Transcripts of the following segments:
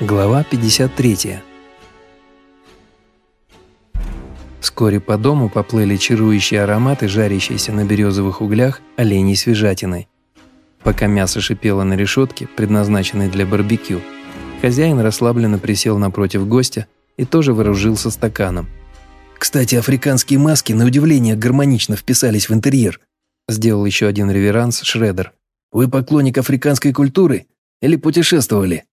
Глава 53 Вскоре по дому поплыли чарующие ароматы, жарящиеся на березовых углях оленей свежатиной. Пока мясо шипело на решетке, предназначенной для барбекю, хозяин расслабленно присел напротив гостя и тоже вооружился стаканом. «Кстати, африканские маски на удивление гармонично вписались в интерьер», сделал еще один реверанс Шредер. «Вы поклонник африканской культуры или путешествовали?»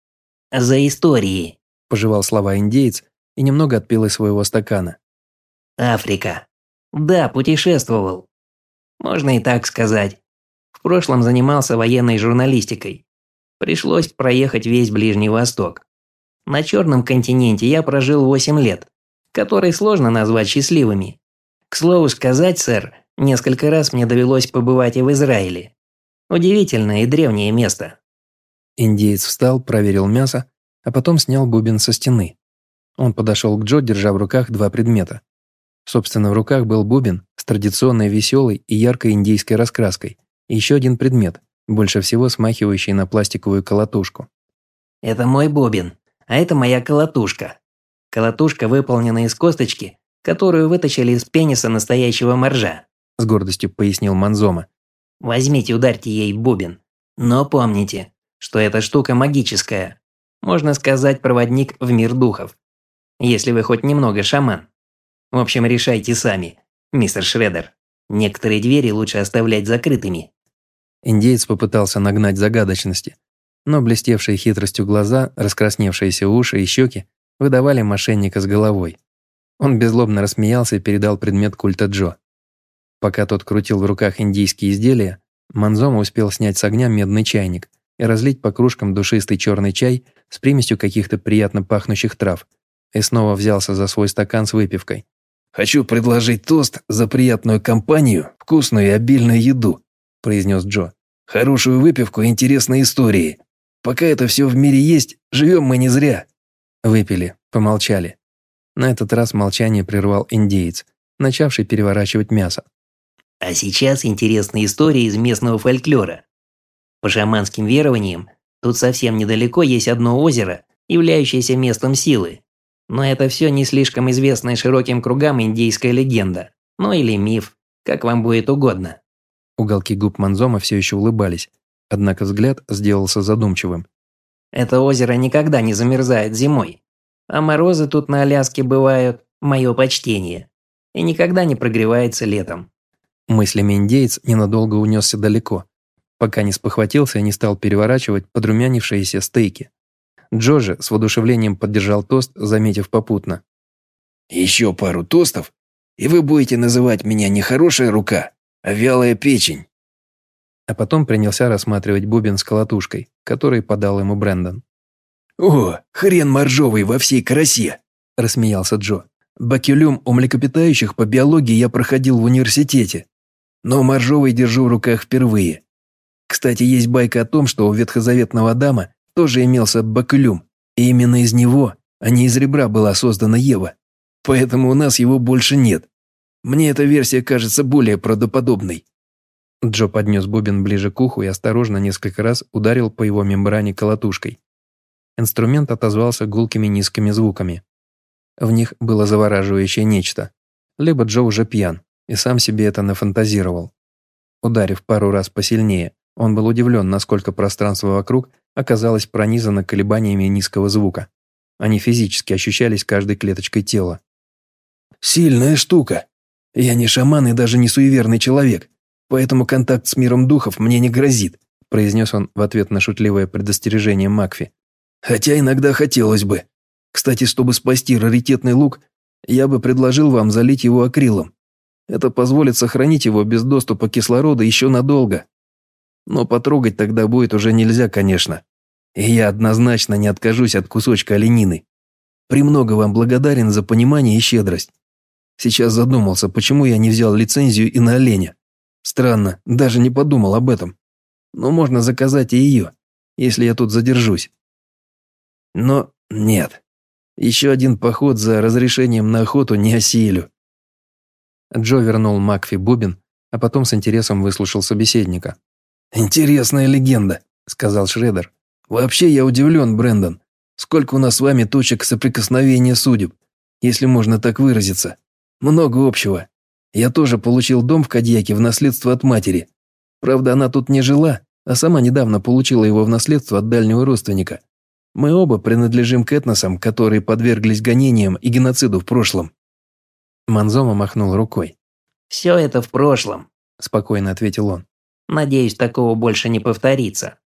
«За истории», – пожевал слова индеец и немного отпил из своего стакана. Африка. Да, путешествовал. Можно и так сказать. В прошлом занимался военной журналистикой. Пришлось проехать весь Ближний Восток. На Черном континенте я прожил 8 лет, которые сложно назвать счастливыми. К слову сказать, сэр, несколько раз мне довелось побывать и в Израиле. Удивительное и древнее место. Индеец встал, проверил мясо, а потом снял бубен со стены. Он подошел к Джо, держа в руках два предмета. Собственно, в руках был бубен с традиционной веселой и яркой индейской раскраской и еще один предмет, больше всего смахивающий на пластиковую колотушку. «Это мой бубен, а это моя колотушка. Колотушка выполнена из косточки, которую вытащили из пениса настоящего моржа», с гордостью пояснил Манзома. «Возьмите, ударьте ей бубен. Но помните, что эта штука магическая. Можно сказать, проводник в мир духов. Если вы хоть немного шаман. В общем, решайте сами, мистер Шредер. Некоторые двери лучше оставлять закрытыми». Индеец попытался нагнать загадочности, но блестевшие хитростью глаза, раскрасневшиеся уши и щеки выдавали мошенника с головой. Он беззлобно рассмеялся и передал предмет культа Джо. Пока тот крутил в руках индийские изделия, Манзома успел снять с огня медный чайник и разлить по кружкам душистый черный чай с примесью каких-то приятно пахнущих трав, и снова взялся за свой стакан с выпивкой. «Хочу предложить тост за приятную компанию, вкусную и обильную еду», – произнес Джо. «Хорошую выпивку и интересные истории. Пока это все в мире есть, живем мы не зря». Выпили, помолчали. На этот раз молчание прервал индеец, начавший переворачивать мясо. А сейчас интересные истории из местного фольклора. По шаманским верованиям, тут совсем недалеко есть одно озеро, являющееся местом силы. Но это все не слишком известная широким кругам индейская легенда. Ну или миф, как вам будет угодно. Уголки губ Манзома все еще улыбались, однако взгляд сделался задумчивым. Это озеро никогда не замерзает зимой. А морозы тут на Аляске бывают, мое почтение. И никогда не прогревается летом. Мыслями индеец ненадолго унесся далеко, пока не спохватился и не стал переворачивать подрумянившиеся стейки. Джорджи с воодушевлением поддержал тост, заметив попутно. «Еще пару тостов, и вы будете называть меня не хорошая рука, а вялая печень». А потом принялся рассматривать бубен с колотушкой, который подал ему Брэндон. «О, хрен моржовый во всей красе!» – рассмеялся Джо. «Бакюлюм у млекопитающих по биологии я проходил в университете, но моржовый держу в руках впервые. Кстати, есть байка о том, что у ветхозаветного Адама тоже имелся бакулюм, и именно из него, а не из ребра была создана Ева. Поэтому у нас его больше нет. Мне эта версия кажется более правдоподобной». Джо поднес бубен ближе к уху и осторожно несколько раз ударил по его мембране колотушкой. Инструмент отозвался гулкими низкими звуками. В них было завораживающее нечто. Либо Джо уже пьян и сам себе это нафантазировал. Ударив пару раз посильнее, он был удивлен, насколько пространство вокруг оказалось пронизано колебаниями низкого звука. Они физически ощущались каждой клеточкой тела. «Сильная штука. Я не шаман и даже не суеверный человек, поэтому контакт с миром духов мне не грозит», произнес он в ответ на шутливое предостережение Макфи. «Хотя иногда хотелось бы. Кстати, чтобы спасти раритетный лук, я бы предложил вам залить его акрилом. Это позволит сохранить его без доступа кислорода еще надолго. Но потрогать тогда будет уже нельзя, конечно. И я однозначно не откажусь от кусочка оленины. Премного вам благодарен за понимание и щедрость. Сейчас задумался, почему я не взял лицензию и на оленя. Странно, даже не подумал об этом. Но можно заказать и ее, если я тут задержусь. Но нет. Еще один поход за разрешением на охоту не осилю. Джо вернул Макфи бубен, а потом с интересом выслушал собеседника. «Интересная легенда», — сказал Шредер. «Вообще я удивлен, Брэндон. Сколько у нас с вами точек соприкосновения судеб, если можно так выразиться. Много общего. Я тоже получил дом в Кадьяке в наследство от матери. Правда, она тут не жила, а сама недавно получила его в наследство от дальнего родственника. Мы оба принадлежим к этносам, которые подверглись гонениям и геноциду в прошлом». Манзома махнул рукой. «Все это в прошлом», – спокойно ответил он. «Надеюсь, такого больше не повторится».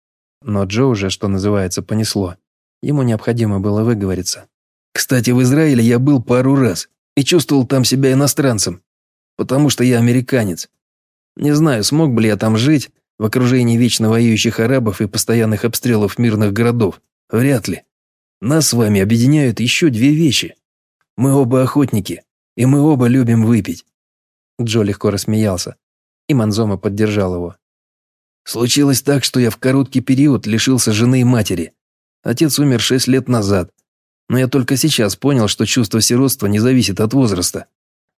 Но Джо уже, что называется, понесло. Ему необходимо было выговориться. «Кстати, в Израиле я был пару раз и чувствовал там себя иностранцем, потому что я американец. Не знаю, смог бы ли я там жить, в окружении вечно воюющих арабов и постоянных обстрелов мирных городов. Вряд ли. Нас с вами объединяют еще две вещи. Мы оба охотники, и мы оба любим выпить». Джо легко рассмеялся, и Манзома поддержал его. «Случилось так, что я в короткий период лишился жены и матери. Отец умер шесть лет назад, но я только сейчас понял, что чувство сиротства не зависит от возраста».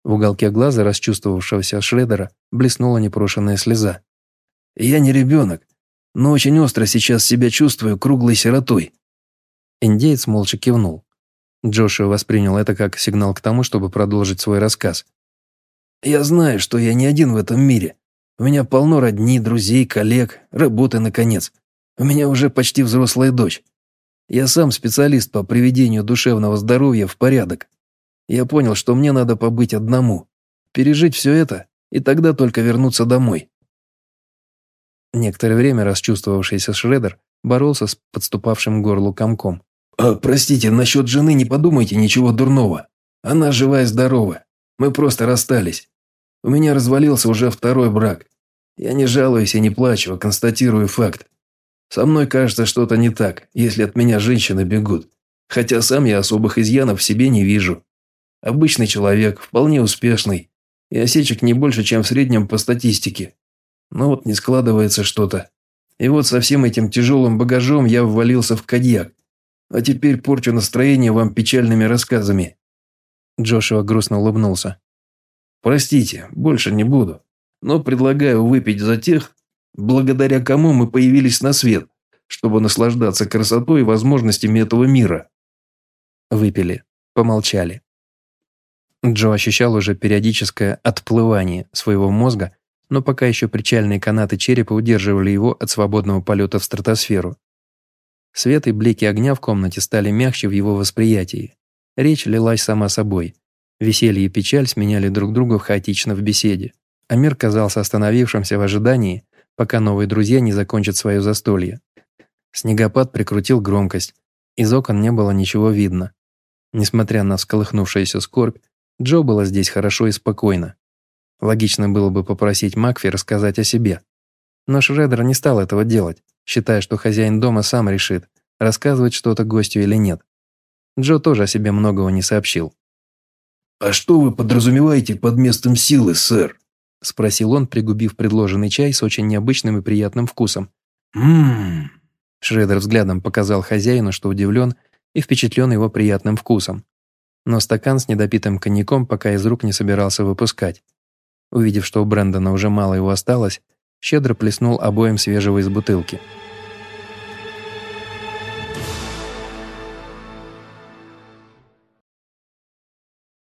В уголке глаза расчувствовавшегося Шредера блеснула непрошенная слеза. Я не ребенок, но очень остро сейчас себя чувствую круглой сиротой». Индеец молча кивнул. Джошуа воспринял это как сигнал к тому, чтобы продолжить свой рассказ. «Я знаю, что я не один в этом мире. У меня полно родни, друзей, коллег, работы, наконец. У меня уже почти взрослая дочь. Я сам специалист по приведению душевного здоровья в порядок. Я понял, что мне надо побыть одному, пережить все это, и тогда только вернуться домой. Некоторое время расчувствовавшийся Шредер боролся с подступавшим горлу комком. «А, «Простите, насчет жены не подумайте ничего дурного. Она жива и здорова. Мы просто расстались. У меня развалился уже второй брак. Я не жалуюсь и не плачу, а констатирую факт. Со мной кажется что-то не так, если от меня женщины бегут. Хотя сам я особых изъянов в себе не вижу. Обычный человек, вполне успешный. И осечек не больше, чем в среднем по статистике. Но вот не складывается что-то. И вот со всем этим тяжелым багажом я ввалился в кадьяк. А теперь порчу настроение вам печальными рассказами». Джошуа грустно улыбнулся. «Простите, больше не буду. Но предлагаю выпить за тех, благодаря кому мы появились на свет, чтобы наслаждаться красотой и возможностями этого мира». Выпили, помолчали. Джо ощущал уже периодическое отплывание своего мозга но пока еще причальные канаты черепа удерживали его от свободного полета в стратосферу. Свет и блики огня в комнате стали мягче в его восприятии. Речь лилась сама собой. Веселье и печаль сменяли друг друга хаотично в беседе. А мир казался остановившимся в ожидании, пока новые друзья не закончат свое застолье. Снегопад прикрутил громкость. Из окон не было ничего видно. Несмотря на всколыхнувшуюся скорбь, Джо было здесь хорошо и спокойно. Логично было бы попросить Макфи рассказать о себе. Но Шредер не стал этого делать, считая, что хозяин дома сам решит, рассказывать что-то гостю или нет. Джо тоже о себе многого не сообщил. «А что вы подразумеваете под местом силы, сэр?» – спросил он, пригубив предложенный чай с очень необычным и приятным вкусом. «Ммм...» Шредер взглядом показал хозяину, что удивлен и впечатлен его приятным вкусом. Но стакан с недопитым коньяком пока из рук не собирался выпускать. Увидев, что у Брэндона уже мало его осталось, щедро плеснул обоим свежего из бутылки –